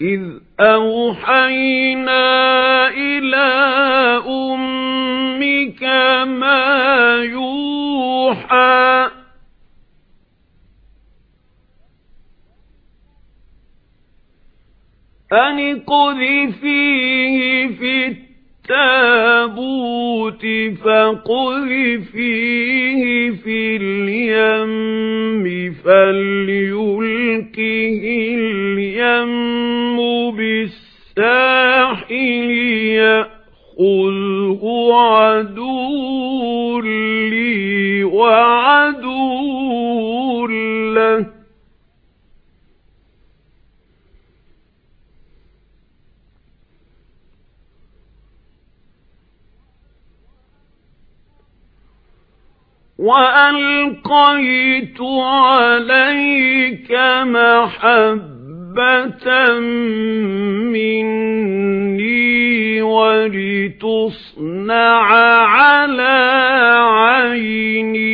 إِذْ أَوْحَيْنَا إِلَى أُمِّكَ مَا يُوحَى أَنِ اقْذِفِيهِ فِي التَّابُوتِ فَاقْذِفِيهِ فِي الْيَمِّ فَلْيُلْقِهِ الْيَمُّ بِالسَّاحِلِ يَأْخُذْهُ عَدُوٌّ لِّي وَعَدُوٌّ لَّهُ. وَأَلْقَيْتُ عَلَيْكَ مَحَبَّةً مِّنِّي وَلِتُصْنَعَ عَلَى عَيْنِي.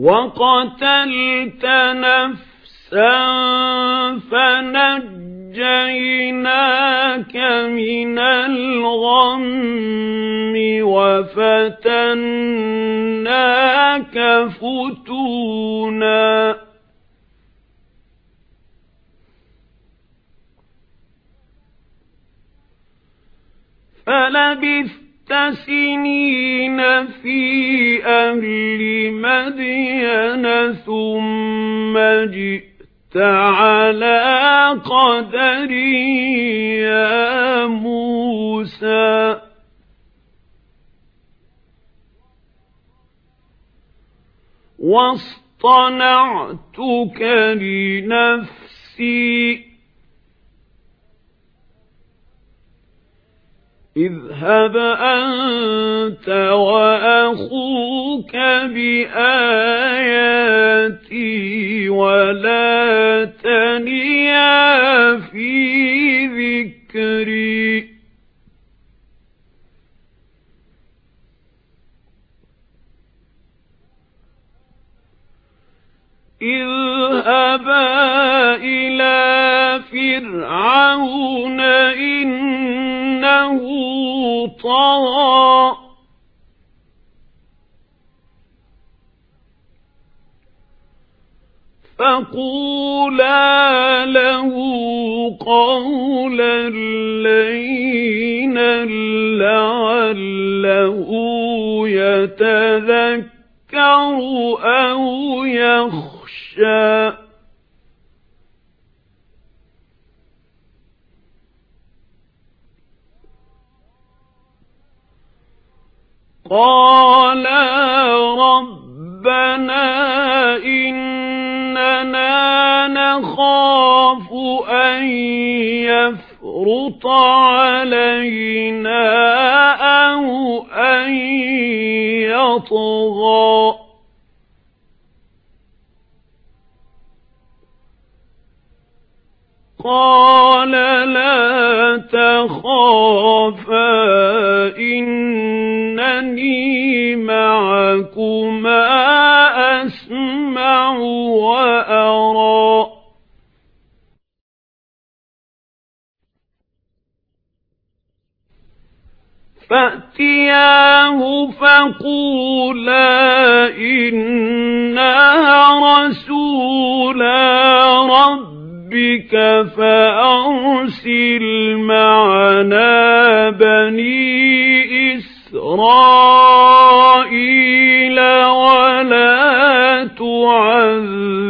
وَقَتَلْتَ نَفْسًا فَنَجَّيْنَاكَ مِنَ الْغَمِّ وَفَتَنَّاكَ فُتُونًا. فَلَبِثْتَ سِنِينَ فِي أَهْلِ مَدْيَنَ ثُمَّ جِئْتَ عَلَى قَدَرٍ يَا مُوسَى. وَاصْطَنَعْتُكَ لِنَفْسِي اذهب أنت وأخوك بآياتي ولا تنيا في ذكري. اذهبا إلى فرعون طغى فقولا له قولا لينا لعله يتذكر أو يخشى. قَالَا رَبَّنَا إِنَّنَا نَخَافُ أَن يَفْرُطَ عَلَيْنَا أَوْ أَن يَطْغَىٰ. قَالَ لَا تَخَافَا فَأْتِيَاهُ فَقُولَا إِنَّا رَسُولَا رَبِّكَ فَأَرْسِلْ مَعَنَا بَنِي إِسْرَائِيلَ وَلَا تُرْسِلْ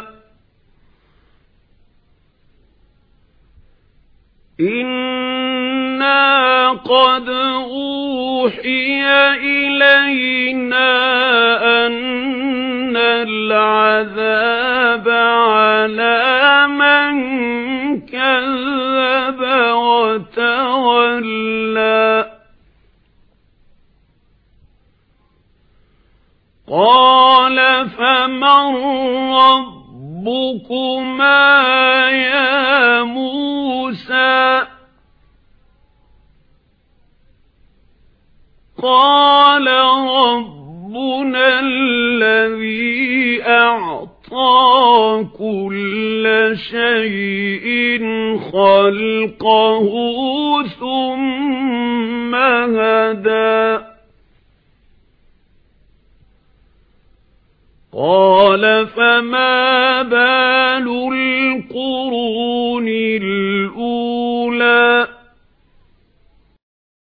إِنَّا قَدْ أُوحِيَ إِلَيْنَا أَنَّ الْعَذَابَ عَلَى مَنْ كَذَّبَ وَتَوَلَّى قَالَ فَمَنْ رَبُّكُمَا يَا مُوسَى قَالَ رَبُّنَا الَّذِي أَعْطَى كُلَّ شَيْءٍ خَلْقَهُ ثُمَّ هَدَى. قَالَ فَمَا بَالُ الْقُرُونِ